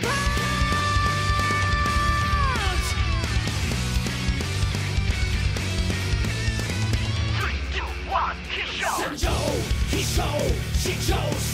She chose, she chose, she chose.